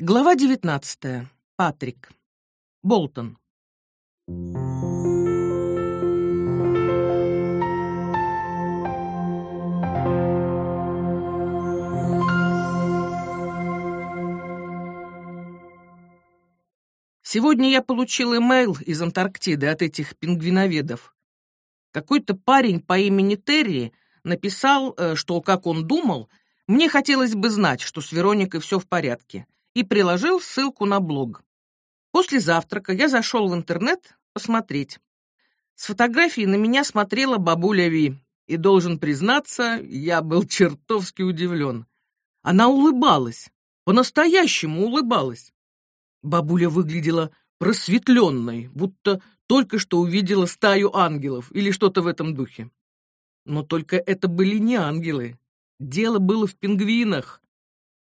Глава 19. Патрик. Болтон. Сегодня я получил имейл из Антарктиды от этих пингвиноведов. Какой-то парень по имени Терри написал, э, что, как он думал, мне хотелось бы знать, что с Вероникой все в порядке — и приложил ссылку на блог. После завтрака я зашел в интернет посмотреть. С фотографией на меня смотрела бабуля Ви, и, должен признаться, я был чертовски удивлен. Она улыбалась, по-настоящему улыбалась. Бабуля выглядела просветленной, будто только что увидела стаю ангелов или что-то в этом духе. Но только это были не ангелы. Дело было в пингвинах.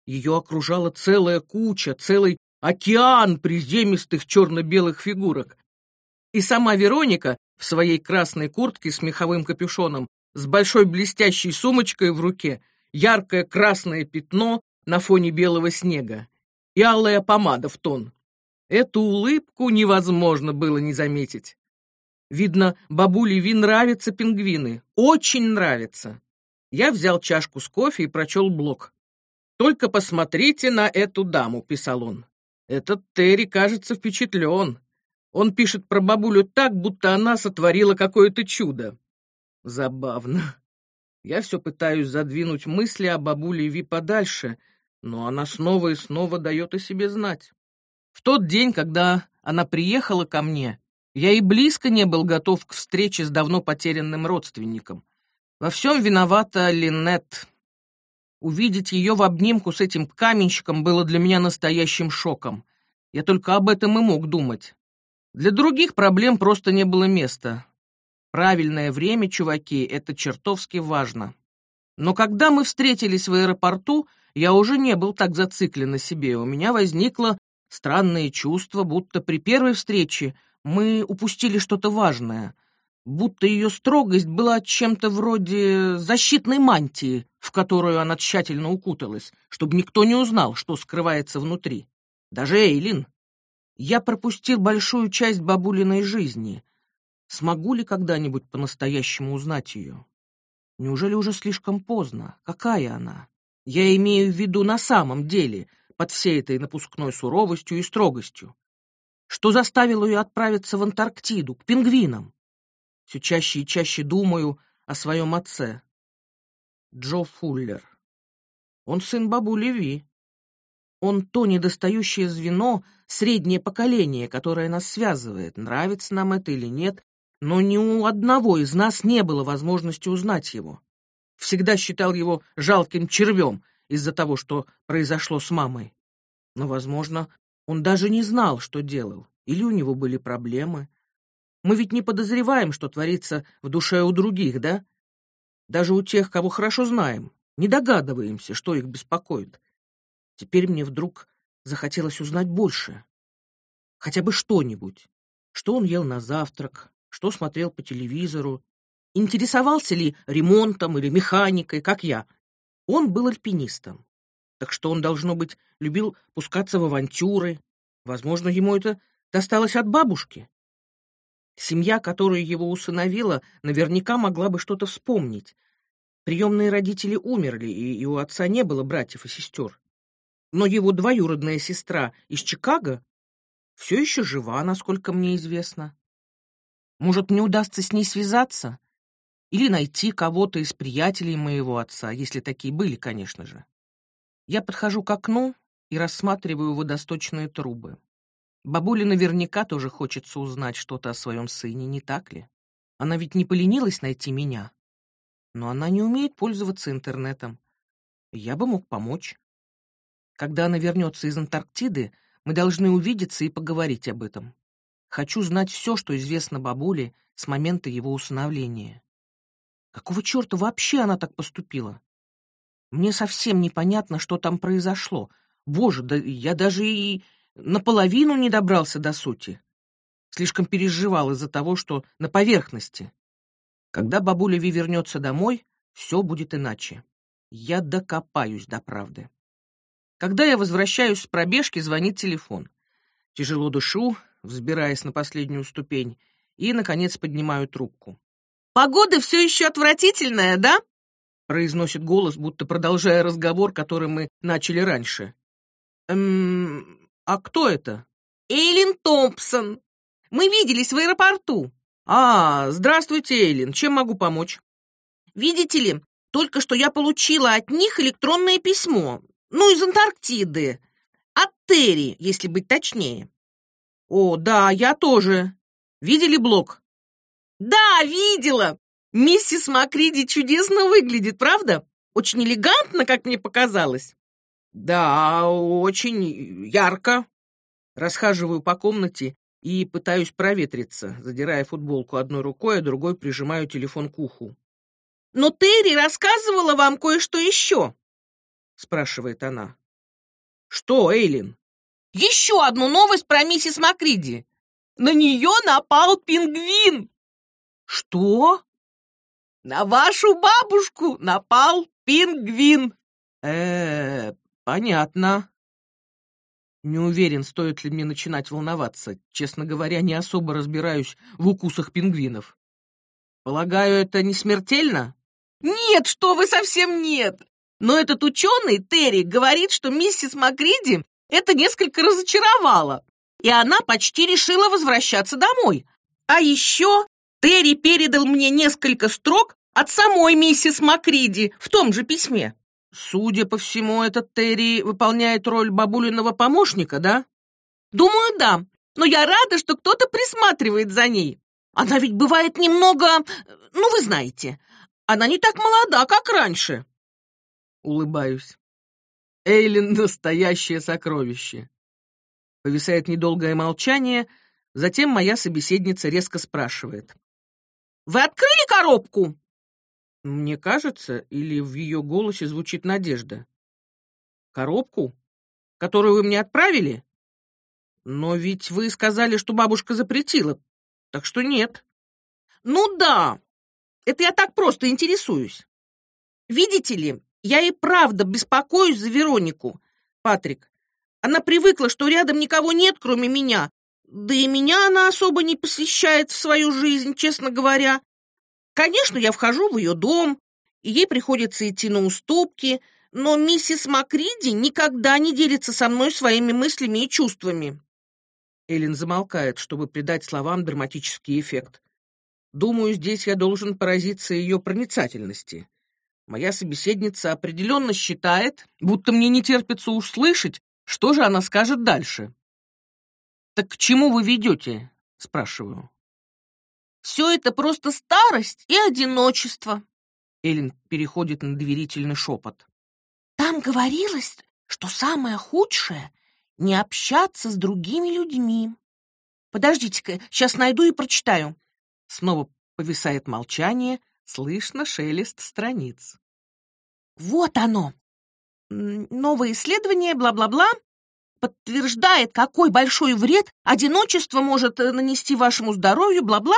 Ее окружала целая куча, целый океан приземистых черно-белых фигурок. И сама Вероника в своей красной куртке с меховым капюшоном, с большой блестящей сумочкой в руке, яркое красное пятно на фоне белого снега и алая помада в тон. Эту улыбку невозможно было не заметить. Видно, бабуле Ви нравятся пингвины, очень нравятся. Я взял чашку с кофе и прочел блог. «Только посмотрите на эту даму», — писал он. «Этот Терри, кажется, впечатлен. Он пишет про бабулю так, будто она сотворила какое-то чудо». Забавно. Я все пытаюсь задвинуть мысли о бабуле Ви подальше, но она снова и снова дает о себе знать. В тот день, когда она приехала ко мне, я и близко не был готов к встрече с давно потерянным родственником. Во всем виновата Линнет, Увидеть ее в обнимку с этим каменщиком было для меня настоящим шоком. Я только об этом и мог думать. Для других проблем просто не было места. Правильное время, чуваки, это чертовски важно. Но когда мы встретились в аэропорту, я уже не был так зациклен на себе. У меня возникло странное чувство, будто при первой встрече мы упустили что-то важное — будто ее строгость была чем-то вроде защитной мантии, в которую она тщательно укуталась, чтобы никто не узнал, что скрывается внутри. Даже Эйлин. Я пропустил большую часть бабулиной жизни. Смогу ли когда-нибудь по-настоящему узнать ее? Неужели уже слишком поздно? Какая она? Я имею в виду на самом деле, под всей этой напускной суровостью и строгостью. Что заставило ее отправиться в Антарктиду, к пингвинам? Все чаще и чаще думаю о своем отце. Джо Фуллер. Он сын бабули Ви. Он то недостающее звено, среднее поколение, которое нас связывает, нравится нам это или нет, но ни у одного из нас не было возможности узнать его. Всегда считал его жалким червем из-за того, что произошло с мамой. Но, возможно, он даже не знал, что делал, или у него были проблемы, мы ведь не подозреваем, что творится в душе у других, да? Даже у тех, кого хорошо знаем, не догадываемся, что их беспокоит. Теперь мне вдруг захотелось узнать больше. Хотя бы что-нибудь. Что он ел на завтрак, что смотрел по телевизору, интересовался ли ремонтом или механикой, как я. Он был альпинистом, так что он, должно быть, любил пускаться в авантюры. Возможно, ему это досталось от бабушки. Семья, которая его усыновила, наверняка могла бы что-то вспомнить. Приемные родители умерли, и у отца не было братьев и сестер. Но его двоюродная сестра из Чикаго все еще жива, насколько мне известно. Может, мне удастся с ней связаться? Или найти кого-то из приятелей моего отца, если такие были, конечно же. Я подхожу к окну и рассматриваю водосточные трубы. Бабуле наверняка тоже хочется узнать что-то о своем сыне, не так ли? Она ведь не поленилась найти меня. Но она не умеет пользоваться интернетом. Я бы мог помочь. Когда она вернется из Антарктиды, мы должны увидеться и поговорить об этом. Хочу знать все, что известно бабуле с момента его усыновления. Какого черта вообще она так поступила? Мне совсем непонятно, что там произошло. Боже, да я даже и наполовину не добрался до сути. Слишком переживал из-за того, что на поверхности. Когда бабуля Ви вернется домой, все будет иначе. Я докопаюсь до правды. Когда я возвращаюсь с пробежки, звонит телефон. Тяжело дышу, взбираясь на последнюю ступень, и, наконец, поднимаю трубку. «Погода все еще отвратительная, да?» произносит голос, будто продолжая разговор, который мы начали раньше. «Эм, а кто это?» «Эйлин Томпсон. Мы виделись в аэропорту». «А, здравствуйте, Эйлин. Чем могу помочь?» «Видите ли, только что я получила от них электронное письмо. Ну, из Антарктиды. От Терри, если быть точнее». «О, да, я тоже. Видели блог?» «Да, видела. Миссис Макриди чудесно выглядит, правда? Очень элегантно, как мне показалось. Да, очень ярко. Расхаживаю по комнате и пытаюсь проветриться, задирая футболку одной рукой, а другой прижимаю телефон к уху. «Но Терри рассказывала вам кое-что еще?» — спрашивает она. «Что, Эйлин?» «Еще одну новость про миссис Макриди. На нее напал пингвин!» «Что?» На вашу бабушку напал пингвин. Э, -э понятно. Не уверен, стоит ли мне начинать волноваться. Честно говоря, не особо разбираюсь в укусах пингвинов. Полагаю, это не смертельно? Нет, что вы, совсем нет. Но этот ученый, Терри, говорит, что миссис Макриди это несколько разочаровало, и она почти решила возвращаться домой. А еще Терри передал мне несколько строк от самой миссис Макриди в том же письме. Судя по всему, этот Терри выполняет роль бабулиного помощника, да? Думаю, да. Но я рада, что кто-то присматривает за ней. Она ведь бывает немного... Ну, вы знаете. Она не так молода, как раньше. Улыбаюсь. Эйлин — настоящее сокровище. Повисает недолгое молчание, затем моя собеседница резко спрашивает. «Вы открыли коробку?» Мне кажется, или в ее голосе звучит надежда. Коробку, которую вы мне отправили? Но ведь вы сказали, что бабушка запретила, так что нет. Ну да, это я так просто интересуюсь. Видите ли, я и правда беспокоюсь за Веронику, Патрик. Она привыкла, что рядом никого нет, кроме меня. Да и меня она особо не посвящает в свою жизнь, честно говоря. Конечно, я вхожу в ее дом, и ей приходится идти на уступки, но миссис Макриди никогда не делится со мной своими мыслями и чувствами. Эллен замолкает, чтобы придать словам драматический эффект. Думаю, здесь я должен поразиться ее проницательности. Моя собеседница определенно считает, будто мне не терпится услышать, что же она скажет дальше. «Так к чему вы ведете?» — спрашиваю. Все это просто старость и одиночество. Эллен переходит на доверительный шепот. Там говорилось, что самое худшее — не общаться с другими людьми. Подождите-ка, сейчас найду и прочитаю. Снова повисает молчание, слышно шелест страниц. Вот оно. Новое исследование, бла-бла-бла, подтверждает, какой большой вред одиночество может э, нанести вашему здоровью, бла-бла,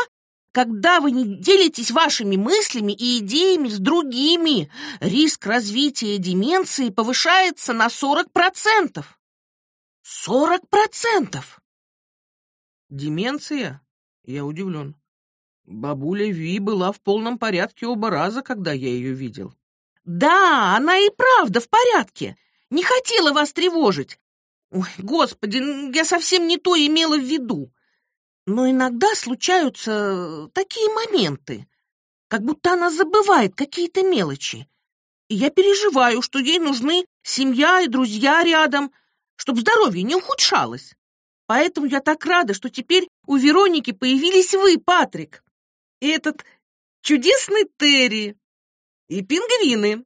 когда вы не делитесь вашими мыслями и идеями с другими, риск развития деменции повышается на 40%. 40%! Деменция? Я удивлен. Бабуля Ви была в полном порядке оба раза, когда я ее видел. Да, она и правда в порядке. Не хотела вас тревожить. Ой, господи, я совсем не то имела в виду. Но иногда случаются такие моменты, как будто она забывает какие-то мелочи. И я переживаю, что ей нужны семья и друзья рядом, чтобы здоровье не ухудшалось. Поэтому я так рада, что теперь у Вероники появились вы, Патрик, и этот чудесный Терри, и пингвины.